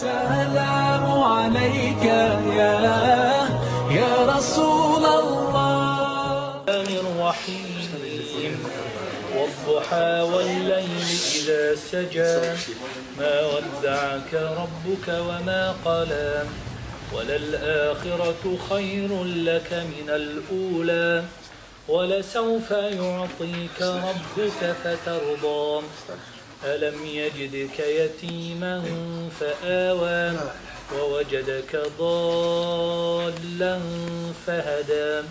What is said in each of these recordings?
السلام عليك يا يا رسول الله. الرحيم. والضحى والليل إذا سجى ما ودعك ربك وما قلى. وللآخرة خير لك من الأولى. ولسوف يعطيك ربك فترضى. ألم يجدك يتيما فآوى ووجدك ضالا فهدى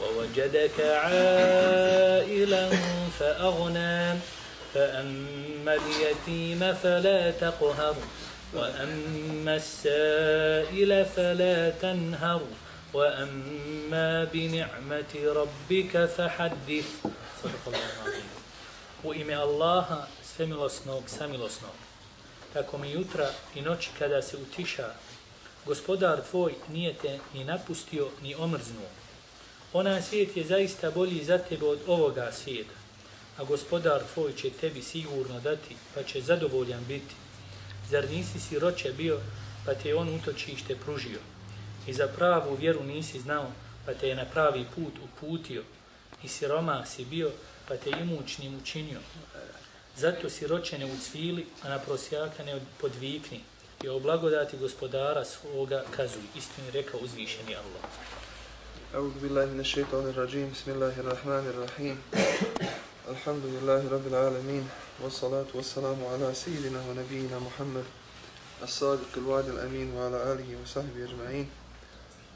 ووجدك عائلا فأغنى فأما اليتيم فلا تقهر وأما السائل فلا تنهر وأما بنعمة ربك فحدث. صدق الله العظيم. ime Allaha, svemilosnog, samilosnog. Tako mi jutra i noći kada se utiša, gospodar tvoj nije te ni napustio, ni omrznuo. Ona svijet je zaista bolji za tebe od ovoga svijeta, a gospodar tvoj će tebi sigurno dati, pa će zadovoljan biti. Zar nisi siroće bio, pa te on utočište pružio? I za pravu vjeru nisi znao, pa te je na pravi put uputio. I siroma si bio, pa te imućnim učinio. Zato siroće ne ucvili, a na prosjaka ne podvikni. I o blagodati gospodara svoga kazuj. Istini rekao uzvišeni Allah. أعوذ بالله من الشيطان الرجيم بسم الله الرحمن الرحيم الحمد لله رب العالمين والصلاة والسلام على سيدنا ونبينا محمد الصادق الوعد الأمين وعلى آله وصحبه أجمعين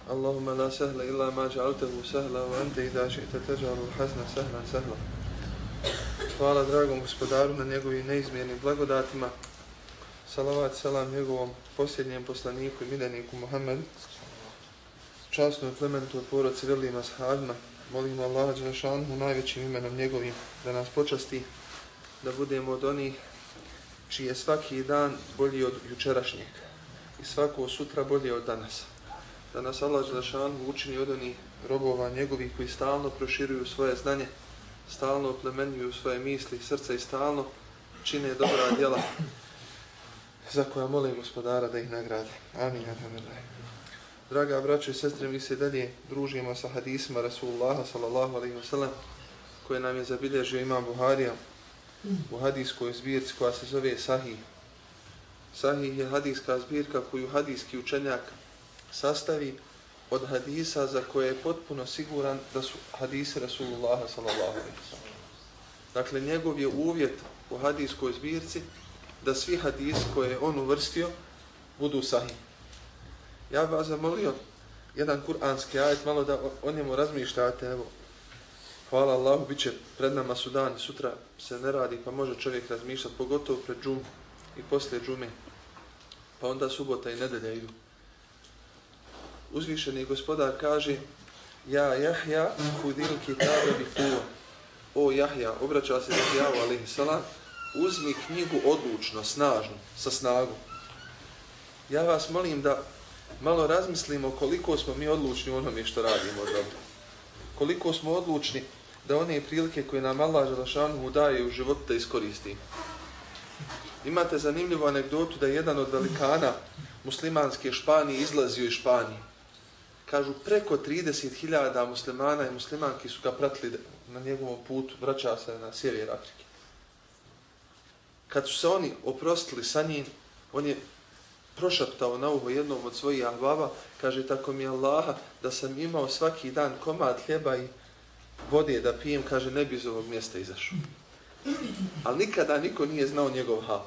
اللهم لا سهل إلا ما جعلته سهلا وأنت إذا شئت تجعل الحزن سهلا سهلا Hvala dragom gospodaru na njegovim neizmjernim blagodatima. Salavat selam njegovom posljednjem poslaniku i miljeniku Muhammedu časnoj plementu od poroci velima sahabima. Molimo Allaha Đelešanu najvećim imenom njegovim da nas počasti, da budemo od onih čiji je svaki dan bolji od jučerašnjeg i svako sutra bolje od danas. Da nas Allah Đelešanu učini od onih robova njegovih koji stalno proširuju svoje znanje, stalno oplemenjuju svoje misli i srca i stalno čine dobra djela za koja molim gospodara da ih nagrade. Amin. Amin. Draga braćo i sestre, mi se dalje družimo sa hadisima Rasulullaha sallallahu alaihi wa sallam koje nam je zabilježio imam Buharija u hadijskoj zbirci koja se zove Sahih. Sahih je hadijska zbirka koju hadijski učenjak sastavi od hadisa za koje je potpuno siguran da su hadisi Rasulullaha sallallahu alaihi sallam. Dakle, njegov je uvjet u hadijskoj zbirci da svi hadisi koje je on uvrstio budu sahih. Ja bih vas zamolio jedan kuranski ajet, malo da o njemu razmišljate, evo. Hvala Allahu, bit će pred nama su dani, sutra se ne radi, pa može čovjek razmišljati, pogotovo pred džum i poslije džume. Pa onda subota i nedelja idu. Uzvišeni gospodar kaže Ja Jahja hudil kitabe bi kuva. O Jahja, obraća se Jahjavu alaihi salam, uzmi knjigu odlučno, snažno, sa snagom. Ja vas molim da malo razmislimo koliko smo mi odlučni u onome što radimo dobro. Koliko smo odlučni da one prilike koje nam Allah Želešanu daje u životu da iskoristimo. Imate zanimljivu anegdotu da jedan od velikana muslimanske Španije izlazio iz Španije. Kažu preko 30.000 muslimana i muslimanki su ga pratili na njegovom putu, vraća se na sjever Afrike. Kad su se oni oprostili sa njim, on je prošaptao na uho jednom od svojih ahbaba, kaže tako mi Allaha da sam imao svaki dan komad hljeba i vode da pijem, kaže ne bi iz ovog mjesta izašao. Ali nikada niko nije znao njegov hal.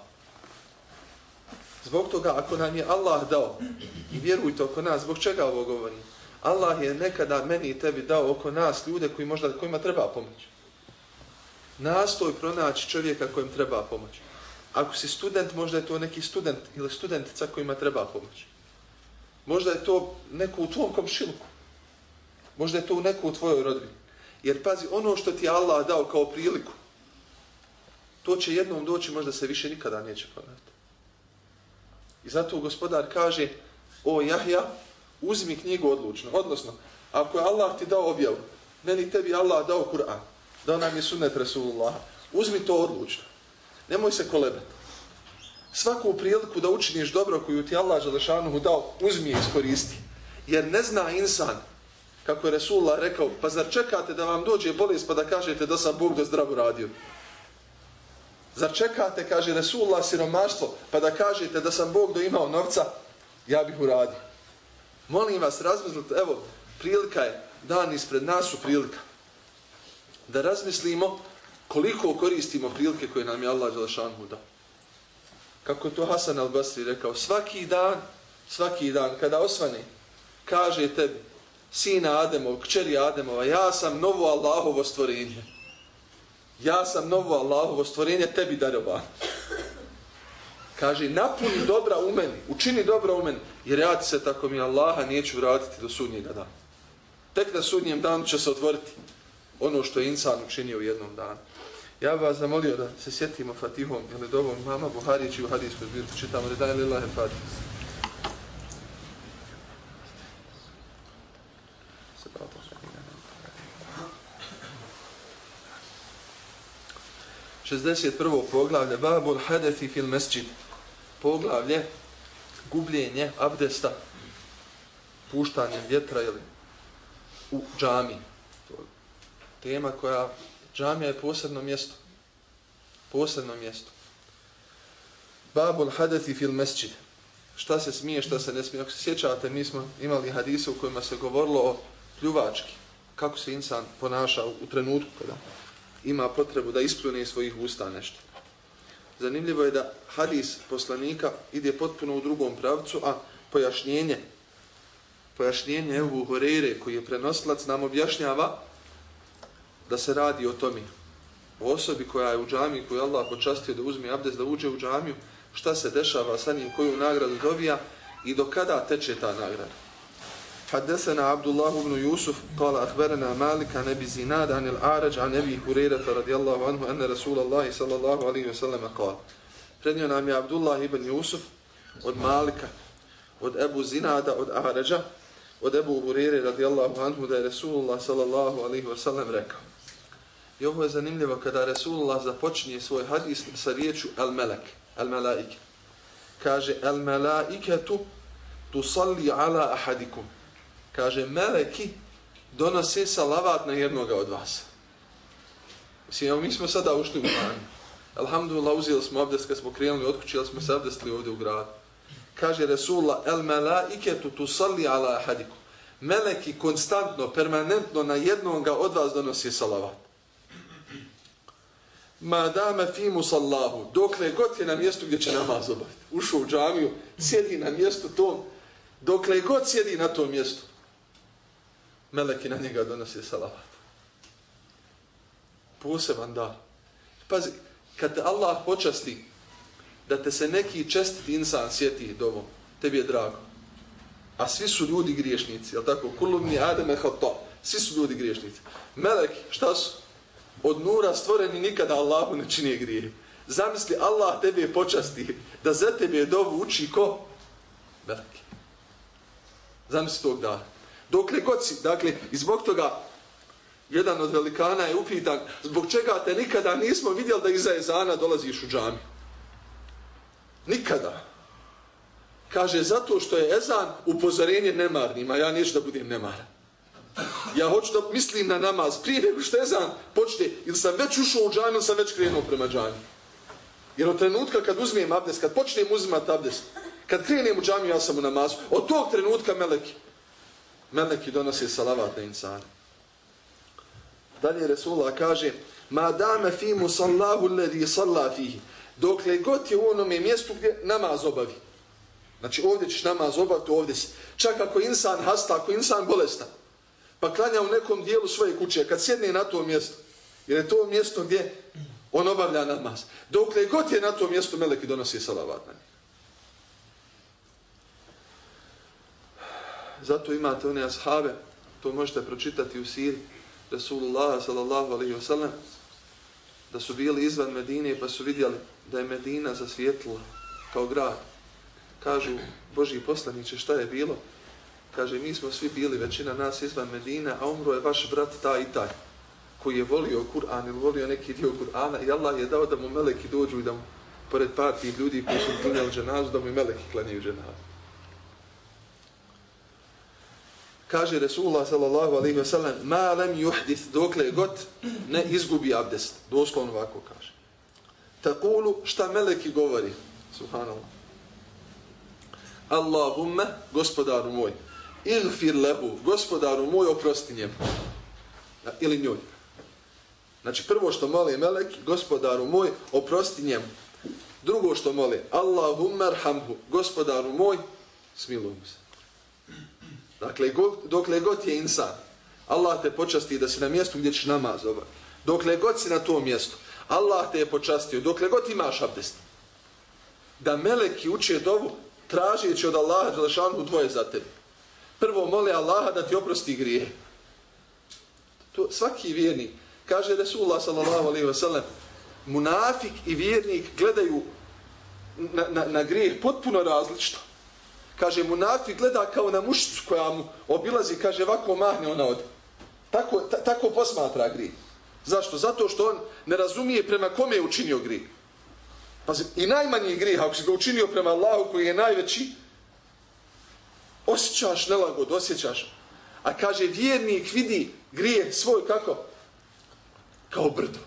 Zbog toga ako nam je Allah dao, i vjerujte oko nas, zbog čega ovo govorim? Allah je nekada meni i tebi dao oko nas ljude koji možda, kojima treba pomoć. Nastoj pronaći čovjeka kojem treba pomoć. Ako si student, možda je to neki student ili studentica kojima treba pomoć. Možda je to neko u tvom komšiluku. Možda je to neko u tvojoj rodbini. Jer pazi, ono što ti Allah dao kao priliku, to će jednom doći, možda se više nikada neće ponaviti. I zato gospodar kaže, o Jahja, uzmi knjigu odlučno. Odnosno, ako je Allah ti dao objavu, meni tebi Allah dao Kur'an, dao nam je sunnet Rasulullah, uzmi to odlučno. Nemoj se kolebati. Svaku priliku da učiniš dobro koju ti Allah Želešanuhu dao, uzmi je iskoristi. Jer ne zna insan, kako je Resulullah rekao, pa zar čekate da vam dođe bolest pa da kažete da sam Bog do zdravu radio? Zar čekate, kaže Resulullah, siromaštvo, pa da kažete da sam Bog do imao novca, ja bih uradio. Molim vas, razmislite, evo, prilika je, dan ispred nas su prilika. Da razmislimo koliko koristimo prilike koje nam je Allah Đelešanu dao. Kako je to Hasan al-Basri rekao, svaki dan, svaki dan, kada osvane, kaže tebi, sina Ademov, kćeri Ademova, ja sam novo Allahovo stvorenje. Ja sam novo Allahovo stvorenje, tebi darovan. Kaže, napuni dobra u meni, učini dobra u meni, jer ja se tako mi Allaha neću vratiti do sudnjega dana. Tek na sudnjem danu će se otvoriti ono što je insan učinio u jednom danu. Ja bih vas zamolio da se sjetimo Fatihom ili dovom mama Buharići u hadijskoj zbirku. Čitamo li daj lillahe Fatih. Šestdeset prvo poglavlje Babul Hadefi fil mesđid Poglavlje gubljenje abdesta puštanjem vjetra ili u džami. Tema koja Džamija je posebno mjesto. Posebno mjesto. Babul hadethi fil mesčid. Šta se smije, šta se ne smije. Ako se sjećate, mi smo imali hadise u kojima se govorilo o pljuvački. Kako se insan ponaša u trenutku kada ima potrebu da ispljune iz svojih usta nešto. Zanimljivo je da hadis poslanika ide potpuno u drugom pravcu, a pojašnjenje pojašnjenje Ebu Horeire koji je prenoslac nam objašnjava da se radi o tome. O osobi koja je u džami, koju Allah počastio da uzme abdest, da uđe u džamiju, šta se dešava sa njim, koju nagradu dobija i do kada teče ta nagrada. حدثنا عبد الله بن يوسف قال أخبرنا مالك عن أبي زناد عن الأعرج عن أبي هريرة رضي الله عنه أن رسول الله صلى الله عليه وسلم قال Prednio nam je Abdullah ibn Yusuf od Malika, od Ebu Zinada, od Ahrađa, od Ebu Hurire radijallahu anhu da je Resulullah sallallahu alaihi wa sallam rekao. I ovo je zanimljivo kada Resulullah započinje svoj hadis sa riječu al-melek, al-melaike. Kaže, al-melaiketu tu salli ala ahadikum. Kaže, meleki donose salavat na jednoga od vas. Mislim, evo, mi smo sada ušli u manju. Alhamdulillah, uzeli smo abdest kad smo krenuli od ali smo se abdestili ovdje u gradu. Kaže Resulullah, el melaiketu tu salli ala ahadikum. Meleki konstantno, permanentno na jednoga od vas donosi salavat ma dame fi musallahu, dokle god je na mjestu gdje će namaz obaviti. Ušao u džamiju, sjedi na mjestu tom, dokle god sjedi na tom mjestu, meleki na njega donose salavat. Poseban da. Pazi, kad te Allah počasti da te se neki čestiti insan sjeti dovom, tebi je drago. A svi su ljudi griješnici, jel tako? Kulubni ademe hato, svi su ljudi griješnici. Meleki, šta su? od nura stvoreni nikada Allahu ne čini grije. Zamisli Allah tebe počasti da za tebe dovu uči ko? Meleki. Zamisli tog da. Dokle god si, dakle, i zbog toga jedan od velikana je upitan zbog čega te nikada nismo vidjeli da iza ezana dolaziš u džami. Nikada. Kaže, zato što je ezan upozorenje nemarnima, ja neću da budem nemaran. Ja hoću da mislim na namaz prije nego što ezan počne. Ili sam već ušao u džamiju, ili sam već krenuo prema džanju. Jer od trenutka kad uzmem abdest, kad počnem uzimati abdest, kad krenem u džamiju, ja sam u namazu. Od tog trenutka meleki. Meleki donose salavat na insana. Dalje Resulullah kaže Ma dame fi musallahu ledi salla fihi. Dokle god je u onome mjestu gdje namaz obavi. Znači ovdje ćeš namaz obaviti, ovdje si. Čak ako insan hasta, ako insan bolestan pa klanja u nekom dijelu svoje kuće, kad sjedne na to mjesto, jer je to mjesto gdje on obavlja namaz. Dokle god je na to mjesto, meleki donosi salavat na njih. Zato imate one ashave, to možete pročitati u siri Rasulullah sallallahu alaihi wasallam, da su bili izvan Medine pa su vidjeli da je Medina zasvijetlila kao grad. Kažu, Boži poslaniće, šta je bilo? kaže, mi smo svi bili, većina nas izvan Medina, a umro je vaš brat taj i taj, koji je volio Kur'an ili volio neki dio Kur'ana i Allah je dao da mu meleki dođu i da mu pored par tih ljudi koji su klanjali dženazu, da mi meleki klanjaju dženazu. Kaže Resulullah sallallahu alaihi ve sellem, ma lem juhdith dokle god ne izgubi abdest. Doslovno ovako kaže. Takulu šta meleki govori? Subhanallah. Allahumma, gospodaru moj, igfir lehu, gospodaru moj, oprosti njemu. Ili njoj. Znači prvo što moli melek, gospodaru moj, oprosti njemu. Drugo što moli, Allahumma arhamhu, gospodaru moj, smiluj mu se. Dakle, dokle god je insan, Allah te počasti da si na mjestu gdje ćeš namaz obaviti. Dokle god si na tom mjestu, Allah te je počastio, dokle god imaš abdest. Da meleki uče dovu, tražići od Allaha Đelešanu dvoje za tebe. Prvo mole Allaha da ti oprosti grije. To svaki vjernik, kaže Resulullah sallallahu alaihi ve sellem, munafik i vjernik gledaju na, na, na grijeh potpuno različno. Kaže, munafik gleda kao na mušicu koja mu obilazi, kaže, ovako mahne ona od. Tako, ta, tako posmatra gri. Zašto? Zato što on ne razumije prema kome je učinio gri. Pazi, i najmanji grih, ako si ga učinio prema Allahu koji je najveći, osjećaš nelagod, osjećaš. A kaže, vjernik vidi grije svoj kako? Kao brdo.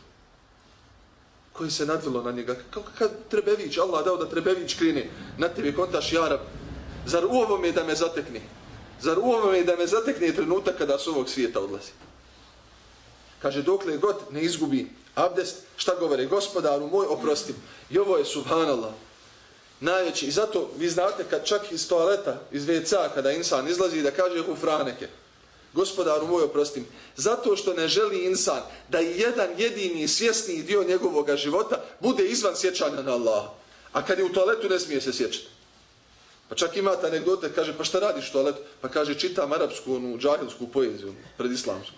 Koji se nadvilo na njega. Kao kad Trebević, Allah dao da Trebević krine na tebi kontaš Jarab. Zar u ovome da me zatekne? Zar u ovome da me zatekne trenutak kada s ovog svijeta odlazi? Kaže, dokle god ne izgubi abdest, šta govore? Gospodaru moj, oprostim. I ovo je subhanallah. Najveći. I zato vi znate kad čak iz toaleta, iz WC, kada insan izlazi da kaže hufraneke. Gospodaru moj, oprostim. Zato što ne želi insan da jedan jedini svjesni dio njegovog života bude izvan sjećanja na Allaha. A kad je u toaletu ne smije se sjećati. Pa čak imate anegdote, kaže, pa šta radiš u? Pa kaže, čitam arapsku, onu, džahilsku poeziju, ono, predislamsku.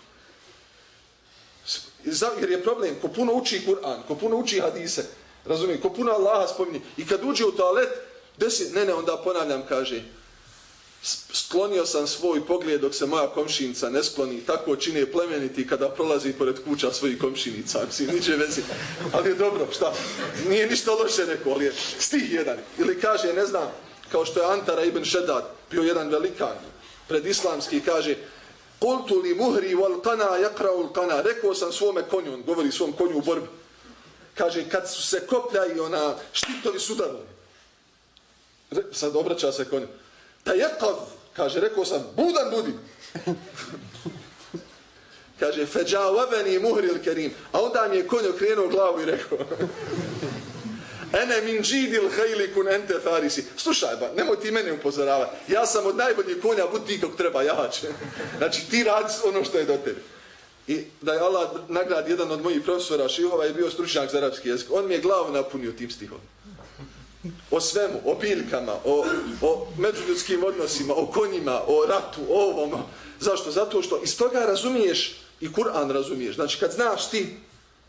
Jer je problem, ko puno uči Kur'an, ko puno uči hadise, razumije, ko puno Allaha spominje, i kad uđe u toalet, desi, ne, ne, onda ponavljam, kaže, sklonio sam svoj pogled dok se moja komšinica ne skloni, tako čine plemeniti kada prolazi pored kuća svojih komšinica, mislim, niđe vezi, ali je dobro, šta, nije ništa loše neko, ali je stih jedan, ili kaže, ne znam, kao što je Antara ibn Šedad, bio jedan velikan, predislamski, kaže, Kultu li muhri wal kana yakra'u kana. Rekao sam svome konju, on govori svom konju u borbi. Kaže, kad su se koplja i ona štitovi sudarili. Sad obraća se konju. Ta yaqav, kaže, rekao sam, budan budi. kaže, feđavaveni muhri il kerim. A onda mi je konj okrenuo glavu i rekao, Ene min džidil hajli kun ente farisi. Slušaj ba, nemoj ti mene upozoravati. Ja sam od najboljih konja, budi ti kako treba jače. Znači ti radi ono što je do tebe. I da je Allah nagrad jedan od mojih profesora Šihova je bio stručnjak za arapski jezik. On mi je glavu napunio tim stihom. O svemu, o biljkama, o, o međuljudskim odnosima, o konjima, o ratu, o ovom. Zašto? Zato što iz toga razumiješ i Kur'an razumiješ. Znači kad znaš ti,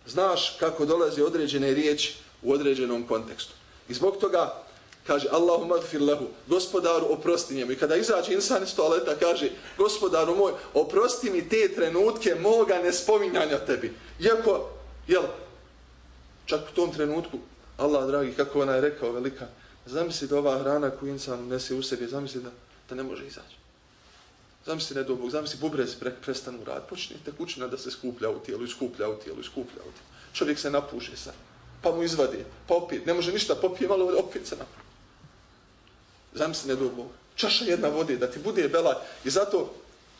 znaš kako dolaze određene riječi, u određenom kontekstu. I zbog toga kaže Allahumma gfir lehu, gospodaru oprosti njemu. I kada izađe insan iz toaleta kaže gospodaru moj, oprosti mi te trenutke moga nespominjanja tebi. Iako, jel, čak u tom trenutku, Allah dragi, kako ona je rekao velika, zamisli da ova hrana koju insan nese u sebi, zamisli da, da ne može izaći. Zamisli ne do Bog, zamisli bubrez pre, prestanu rad, počne tekućina da se skuplja u tijelu, skuplja u tijelu, skuplja u tijelu. Čovjek se napuše sad pa mu izvadi, pa opet, ne može ništa, popije malo vode, opet se napravi. Zamisli ne do Čaša jedna vode, da ti bude bela. I zato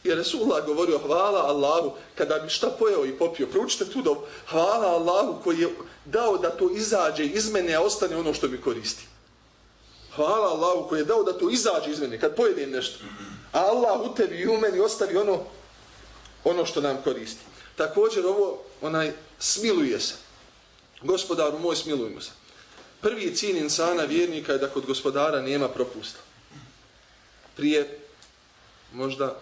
je Resulullah govorio, hvala Allahu, kada bi šta pojeo i popio, proučite tu dobu, hvala Allahu koji je dao da to izađe iz mene, a ostane ono što mi koristi. Hvala Allahu koji je dao da to izađe iz mene, kad pojedem nešto. A Allah u tebi i u meni ostavi ono, ono što nam koristi. Također ovo, onaj, smiluje se. Gospodaru moj, smilujmo se. Prvi cilj insana vjernika je da kod gospodara nema propusta. Prije možda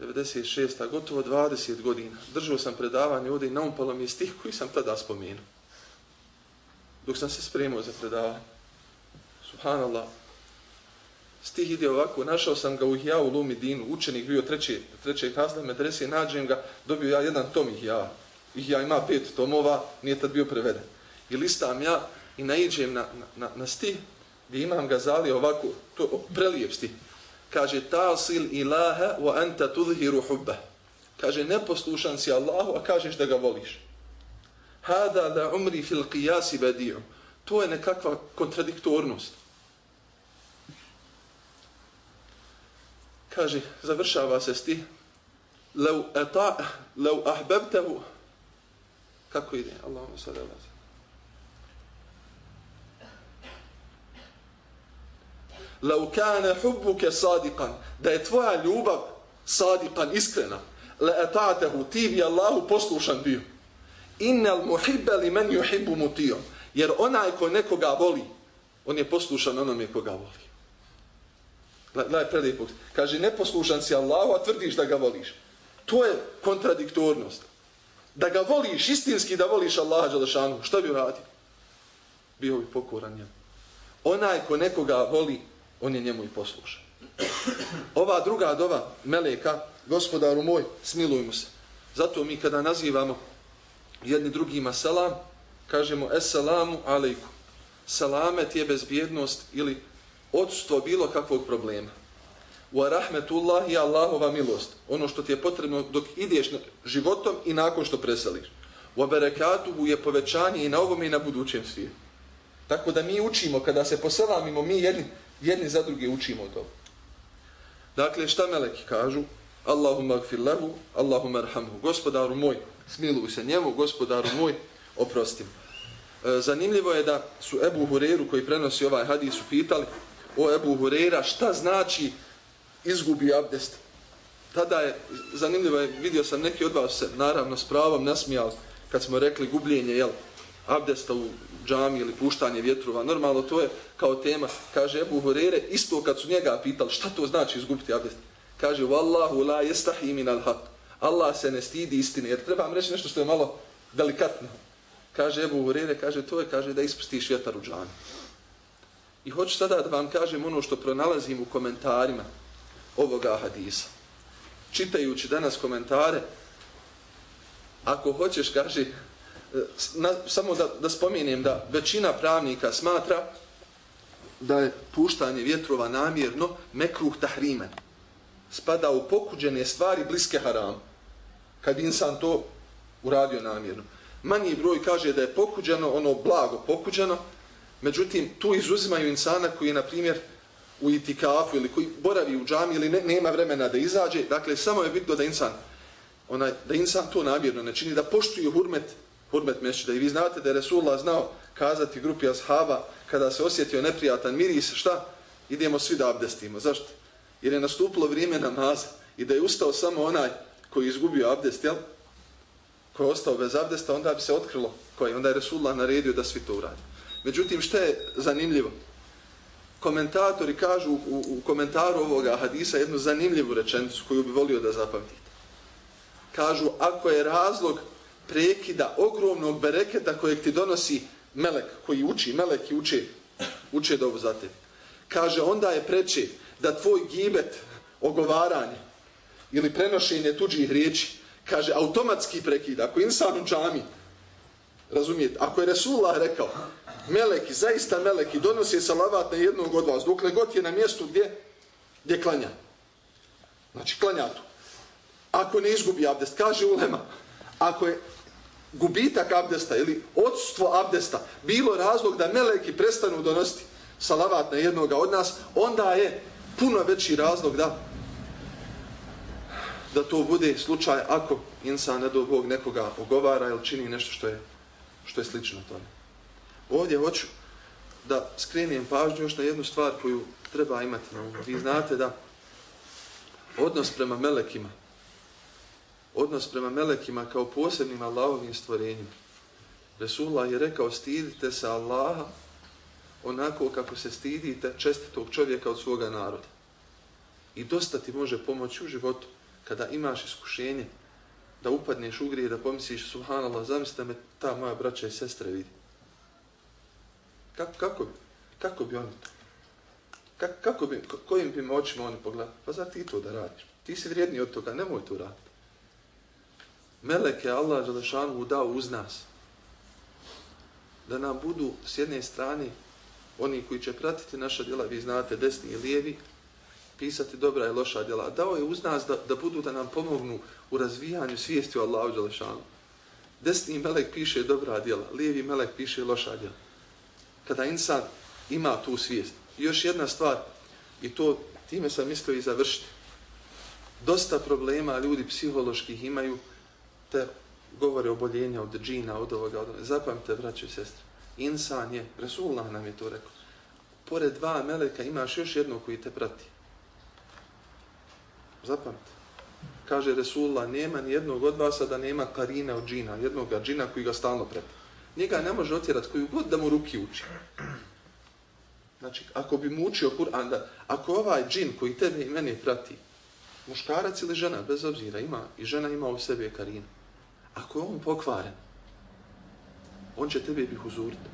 96. a gotovo 20 godina držao sam predavanje ovdje i naumpalo mi je stih koji sam tada spomenuo. Dok sam se spremao za predavanje. Subhanallah. Stih ide ovako, našao sam ga u Ihjau Lumidinu, učenik bio treće, trećeg kazne medrese, nađem ga, dobio ja jedan tom Ihjau ih ja ima pet tomova, nije tad bio preveden. I listam ja i naiđem na, na, na stih gdje imam Gazali ovako, to prelijep stih. Kaže, tasil ilaha wa anta tudhiru hubba. Kaže, neposlušan si Allahu, a kažeš da ga voliš. Hada da umri fil qiyasi badi'u. To je nekakva kontradiktornost. Kaže, završava se stih. Lau, ata, lau ahbabtahu. Kako ide? Allahumma salli ala Lau kana hubbuke sadikan, da je tvoja ljubav sadikan, iskrena, la ata'tahu, ti bi Allahu poslušan bio. Innal muhibbe li men yuhibbu mutio. Jer onaj ko nekoga voli, on je poslušan onome koga voli. Gledaj prelijepog. Kaže, neposlušan si Allahu, a tvrdiš da ga voliš. To je kontradiktornost. Da ga voliš, istinski da voliš Allaha Đalešanu, što bi uradio? Bio bi pokoran njemu. Onaj ko nekoga voli, on je njemu i poslušan. Ova druga dova, Meleka, gospodaru moj, smilujmo se. Zato mi kada nazivamo jedni drugima salam, kažemo Esselamu alaikum. Salamet je bezbjednost ili odstvo bilo kakvog problema. Wa rahmetullah i Allahova milost. Ono što ti je potrebno dok ideš životom i nakon što preseliš. Wa barakatuhu je povećanje i na ovom i na budućem svijetu. Tako da mi učimo, kada se poselamimo, mi jedni, jedni za druge učimo to. Dakle, šta meleki kažu? Allahumma gfir lehu, Allahumma arhamhu. Gospodaru moj, smiluj se njemu, gospodaru moj, oprostim. E, zanimljivo je da su Ebu Hureru koji prenosi ovaj hadis upitali o Ebu Hurera šta znači izgubi abdest. Tada je, zanimljivo je, vidio sam neki od vas se naravno s pravom nasmijali kad smo rekli gubljenje jel, abdesta u džami ili puštanje vjetrova. Normalno to je kao tema, kaže Ebu Hurere, isto kad su njega pitali šta to znači izgubiti abdest. Kaže, Wallahu la jestahi min al haq. Allah se ne stidi istine, jer treba vam reći nešto što je malo delikatno. Kaže Ebu Hurere, kaže, to je, kaže, da ispustiš vjetar u džami. I hoću sada da vam kažem ono što pronalazim u komentarima ovoga hadisa. Čitajući danas komentare, ako hoćeš, kaže, na, samo da, da spomenem da većina pravnika smatra da je puštanje vjetrova namjerno mekruh tahrimen. Spada u pokuđene stvari bliske haram. Kad insan to uradio namjerno. Manji broj kaže da je pokuđeno, ono blago pokuđeno, međutim tu izuzimaju insana koji je, na primjer, u itikafu ili koji boravi u džami ili ne, nema vremena da izađe. Dakle, samo je bitno da insan, onaj, da insan to namjerno ne čini, da poštuje hurmet hurmet mešćida. I vi znate da je Resulullah znao kazati grupi ashaba kada se osjetio neprijatan miris, šta? Idemo svi da abdestimo. Zašto? Jer je nastupilo vrijeme namaza i da je ustao samo onaj koji je izgubio abdest, jel? Koji je ostao bez abdesta, onda bi se otkrilo koji. Onda je Resulullah naredio da svi to uradi. Međutim, što je zanimljivo? Komentatori kažu u, u komentaru ovoga hadisa jednu zanimljivu rečenicu koju bi volio da zapamtite. Kažu, ako je razlog prekida ogromnog bereketa kojeg ti donosi melek koji uči, melek i uči, uče dobu za te. Kaže, onda je preče da tvoj gibet, ogovaranje ili prenošenje tuđih riječi, kaže, automatski prekida. Ako insan u džami, razumijete, ako je Resulullah rekao, meleki, zaista meleki, donose salavat na jednog od vas, dokle god je na mjestu gdje, gdje klanja. Znači, klanja tu. Ako ne izgubi abdest, kaže ulema, ako je gubitak abdesta ili odstvo abdesta bilo razlog da meleki prestanu donositi salavat na jednoga od nas, onda je puno veći razlog da da to bude slučaj ako insan ne do Bog nekoga ogovara ili čini nešto što je što je slično tome. Ovdje hoću da skrenem pažnju još na jednu stvar koju treba imati na umu. Vi znate da odnos prema melekima odnos prema melekima kao posebnim Allahovim stvorenjima. Resulullah je rekao, stidite se Allaha onako kako se stidite čestitog čovjeka od svoga naroda. I dosta ti može pomoći u životu kada imaš iskušenje da upadneš u grije da pomisliš subhanallah, zamislite me ta moja braća i sestre vidi. Kako, kako, bi, kako bi oni to? Kako, kako bi, kojim bi očima oni pogledali? Pa zar ti to da radiš? Ti si vrijedni od toga, nemoj to raditi meleke Allah Želešanu dao uz nas. da nam budu s jedne strane oni koji će pratiti naša djela, vi znate, desni i lijevi, pisati dobra i loša djela. Dao je uz nas da, da budu da nam pomognu u razvijanju svijesti o Allahu Đelešanu. Desni melek piše dobra djela, lijevi melek piše loša djela. Kada insan ima tu svijest. I još jedna stvar, i to time sam mislio i završiti. Dosta problema ljudi psiholoških imaju, te govore o boljenju od džina, od ovoga, od ovoga. Zapamite, braćo i sestre, insan je, Resulullah nam je to rekao, pored dva meleka imaš još jednog koji te prati. Zapamite. Kaže Resulullah, nema ni jednog od vas, da nema karina od džina, jednog džina koji ga stalno prati. Njega ne može otjerati koju god da mu ruki uči. Znači, ako bi mu učio Kur'an, da, ako ovaj džin koji tebe i mene prati, muškarac ili žena, bez obzira, ima, i žena ima u sebi karinu, ako je on pokvaren, on će tebe bih uzuriti.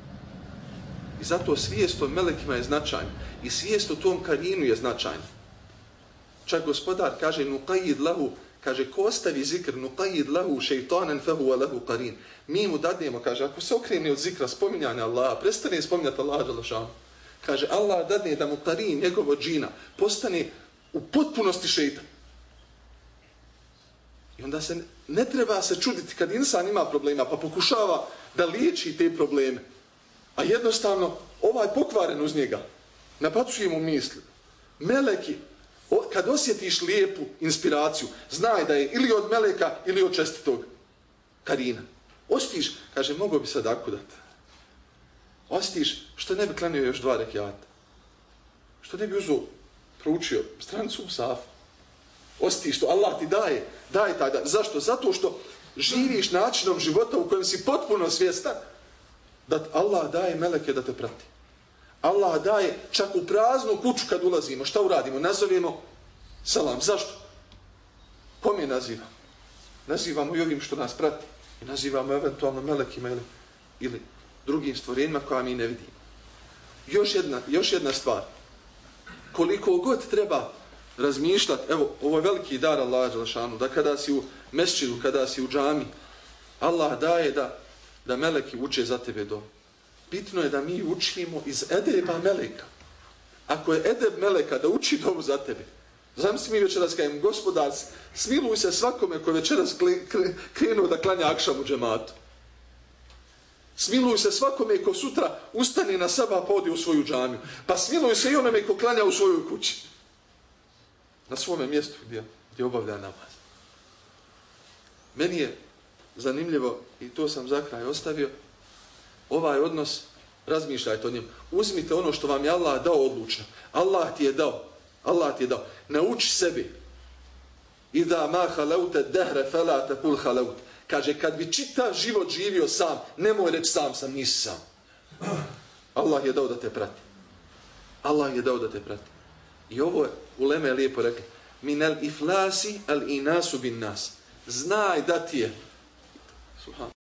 I zato svijest o melekima je značajna. I svijest o tom karinu je značajna. Čak gospodar kaže, nukajid lahu, kaže, ko ostavi zikr, nuqajid lahu šeitanen fehu lahu qarin. Mi mu dadnemo, kaže, ako se okrene od zikra spominjanja Allaha, prestane spominjati Allaha Đalašanu. Kaže, Allah dadne da mu qarin, njegovo džina, postane u potpunosti šeitan. I onda se ne treba se čuditi kad insan ima problema, pa pokušava da liječi te probleme. A jednostavno, ovaj pokvaren uz njega, napacuje mu misli. Meleki, kad osjetiš lijepu inspiraciju, znaj da je ili od meleka ili od čestitog karina. Osjetiš, kaže, mogo bi sad akudat. Osjetiš, što ne bi klanio još dva rekiata? Što ne bi uzo, proučio strancu u safu? Osjetiš što Allah ti daje, daje taj dan. Zašto? Zato što živiš načinom života u kojem si potpuno svjestan da Allah daje meleke da te prati. Allah daje čak u praznu kuću kad ulazimo. Šta uradimo? Nazovemo salam. Zašto? Kom je nazivamo? Nazivamo i ovim što nas prati. I nazivamo eventualno melekima ili, ili drugim stvorenjima koja mi ne vidimo. Još jedna, još jedna stvar. Koliko god treba razmišljati, evo, ovo je veliki dar Allah Đelešanu, da kada si u mesčidu, kada si u džami, Allah daje da, da meleki uče za tebe do. Bitno je da mi učimo iz edeba meleka. Ako je edeb meleka da uči dovu za tebe, zamisli mi večeras kajem, gospodar, smiluj se svakome koji večeras krenuo da klanja akšam u džematu. Smiluj se svakome ko sutra ustane na saba pa odi u svoju džamiju. Pa smiluj se i onome ko klanja u svojoj kući na svome mjestu gdje, gdje obavlja namaz. Meni je zanimljivo, i to sam za kraj ostavio, ovaj odnos, razmišljajte o njem. Uzmite ono što vam je Allah dao odlučno. Allah ti je dao. Allah ti je dao. Nauči sebi. Ida ma halaute dehre felate pul halaute. Kaže, kad bi čitav život živio sam, nemoj reći sam sam, nisi sam. Allah je dao da te prati. Allah je dao da te prati. I ovo je, Uleme je lijepo rekli, min al iflasi al inasu bin nas. Znaj da ti je, Subhan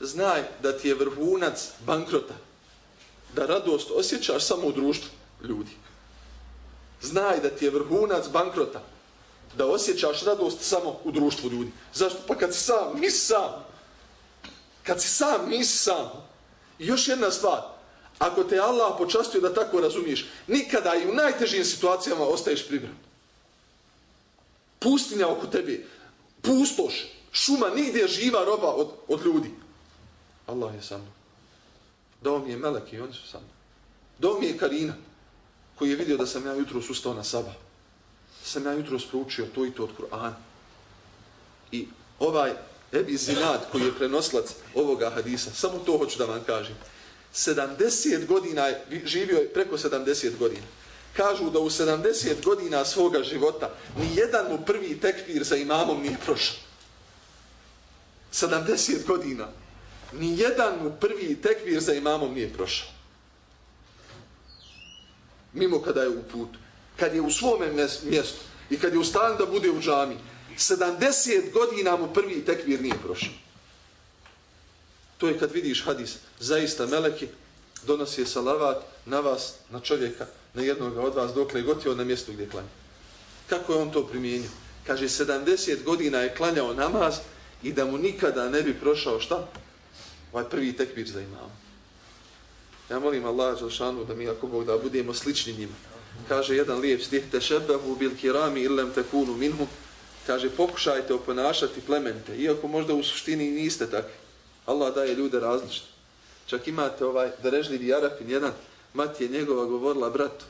znaj da ti je vrhunac bankrota, da radost osjećaš samo u društvu ljudi. Znaj da ti je vrhunac bankrota, da osjećaš radost samo u društvu ljudi. Zašto? Pa kad si sam, nisi sam. Kad si sam, nisi sam. I još jedna stvar, ako te Allah počastio da tako razumiješ, nikada i u najtežijim situacijama ostaješ pribran. Pustinja oko tebe, pustoš, šuma, nigdje živa roba od, od ljudi. Allah je sam. Dao mi je melek i oni su sam. Dao mi je Karina, koji je vidio da sam ja jutro sustao na saba. Sam ja jutro sproučio to i to od Kur'ana. I ovaj Ebi Zinad, koji je prenoslac ovoga hadisa, samo to hoću da vam kažem. 70 godina, je, živio je preko 70 godina. Kažu da u 70 godina svoga života ni jedan mu prvi tekbir sa imamom nije prošao. 70 godina nijedan mu prvi tekvir za imamom nije prošao. Mimo kada je u putu. Kad je u svome mjestu i kad je u stanju da bude u džami. 70 godina mu prvi tekvir nije prošao. To je kad vidiš hadis, zaista meleki donosi salavat na vas, na čovjeka, na jednog od vas, dokle god je on na mjestu gdje klanja. Kako je on to primijenio? Kaže, 70 godina je klanjao namaz i da mu nikada ne bi prošao šta? Ovaj prvi tekbir za imam. Ja molim Allah Đelšanu da mi ako Bog da budemo slični njima. Kaže jedan lijep stih, tešebehu bil kirami illem tekunu minhu. Kaže, pokušajte oponašati plemente, iako možda u suštini niste takvi. Allah daje ljude različite. Čak imate ovaj darežljivi Arapin, jedan mati je njegova govorila bratu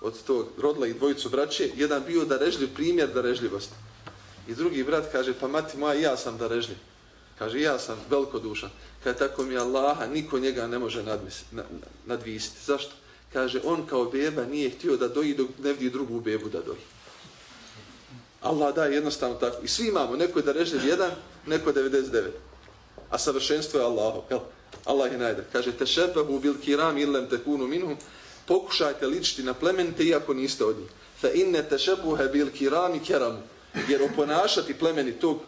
od tog rodla i dvojicu braće, jedan bio darežljiv primjer darežljivosti. I drugi brat kaže, pa mati moja, ja sam darežljiv. Kaže, ja sam velikodušan. Kad tako mi Allaha, niko njega ne može nadmis, nadvisiti. Zašto? Kaže, on kao beba nije htio da doji dok ne vidi drugu bebu da doji. Allah daje jednostavno tako. I svi imamo, neko je reže jedan, neko 99. A savršenstvo je Allaho. Jel? Allah je najda. Kaže, te bil kiram illem tekunu minhum, pokušajte ličiti na plemente iako niste od njih. Fa inne te bil kirami keramu. Jer oponašati plemeni tog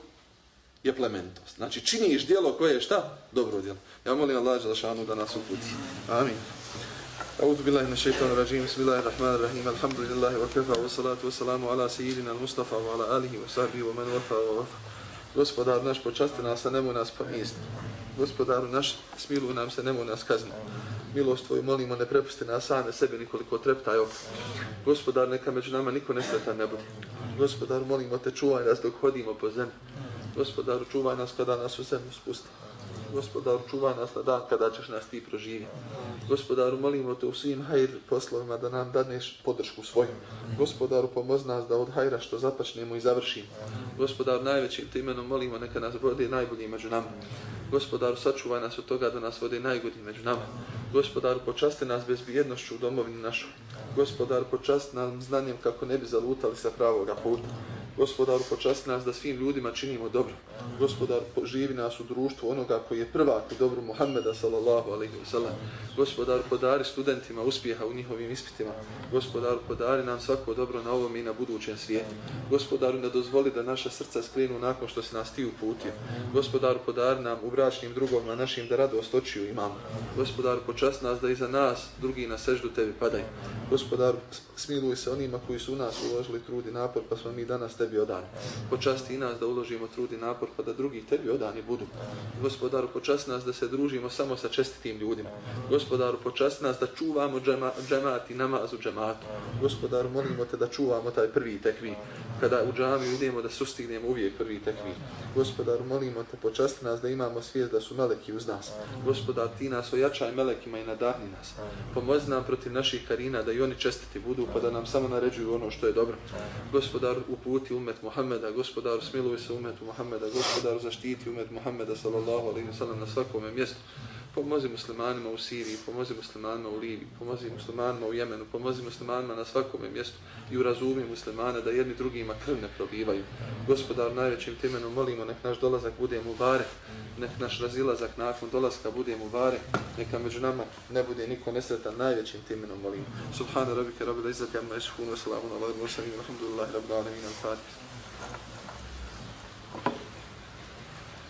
je plementost. Znači, činiš dijelo koje je šta? Dobro dijelo. Ja molim Allah Želšanu da nas uputi. Amin. أعوذ بالله من الشيطان الرجيم بسم الله الرحمن الرحيم الحمد لله وكفى والصلاة والسلام على سيدنا المصطفى وعلى آله وصحبه ومن وفى ووفى Gospodar naš počasti nas, a nemoj nas pomisti. Gospodaru naš, smiluj nam se, nemoj nas kazni. Milost Tvoju molimo, ne prepusti nas same sebe nikoliko treptaj oko. Gospodar, neka među nama niko nesretan ne bude. Gospodaru, molimo te, čuvaj nas dok hodimo po zemlji. Gospodaru, čuvaj nas kada nas u zemlju spusti. Gospodaru, čuvaj nas na dan kada ćeš nas ti proživjeti. Gospodaru, molimo te u svim hajr poslovima da nam daneš podršku svoju. Gospodaru, pomoz nas da od hajra što započnemo i završimo. Gospodaru, najvećim te imenom molimo neka nas vode najbolji među nama. Gospodaru, sačuvaj nas od toga da nas vode najgodniji među nama. Gospodaru, počasti nas bezbijednošću u domovini našoj. Gospodaru, počasti nam znanjem kako ne bi zalutali sa pravoga puta. Gospodaru, počasti nas da svim ljudima činimo dobro. Gospodar, živi nas u društvu onoga koji je prvak u dobru Muhammeda, sallallahu alaihi wa sallam. Gospodar, podari studentima uspjeha u njihovim ispitima. Gospodar, podari nam svako dobro na ovom i na budućem svijetu. Gospodaru, ne dozvoli da naša srca skrenu nakon što se nas ti uputio. Gospodar, podari nam u bračnim drugovima našim da radost očiju imamo. Gospodar, počast nas da iza nas drugi na seždu tebi padaju. Gospodar, smiluj se onima koji su u nas uložili trud i napor, pa smo mi danas tebi odani. Počasti i nas da uložimo trud i napor, pa da drugi tebi odani budu. Gospodaru, počasti nas da se družimo samo sa čestitim ljudima. Gospodaru, počasti nas da čuvamo džema, džemat i namaz u džematu. Gospodaru, molimo te da čuvamo taj prvi tekvi. Kada u džamiju idemo da sustignemo uvijek prvi tekvi. Gospodaru, molimo te, počasti nas da imamo svijest da su meleki uz nas. Gospodar, ti nas ojačaj melekima i nadahni nas. Pomozi nam protiv naših karina da i oni čestiti budu pa da nam samo naređuju ono što je dobro. Gospodar, uputi umet Muhammeda, gospodaru smiluj se umetu Muhammeda, gospodaru zaštiti umet Muhammeda sallallahu alaihi wa sallam na svakome mjestu. Pomozi muslimanima u Siriji, pomozi muslimanima u Libiji, pomozi muslimanima u Jemenu, pomozi muslimanima na svakome mjestu i urazumi muslimane da jedni drugima krv ne probivaju. Gospodar, najvećim timenom molimo, nek naš dolazak bude mu bare, nek naš razilazak nakon dolaska bude mu bare, neka među nama ne bude niko nesretan, najvećim timenom molimo. Subhana rabike rabbi izzati amma eškunu, salamu ala vadu, salim, alhamdulillahi rabbil alamin, al-fatih.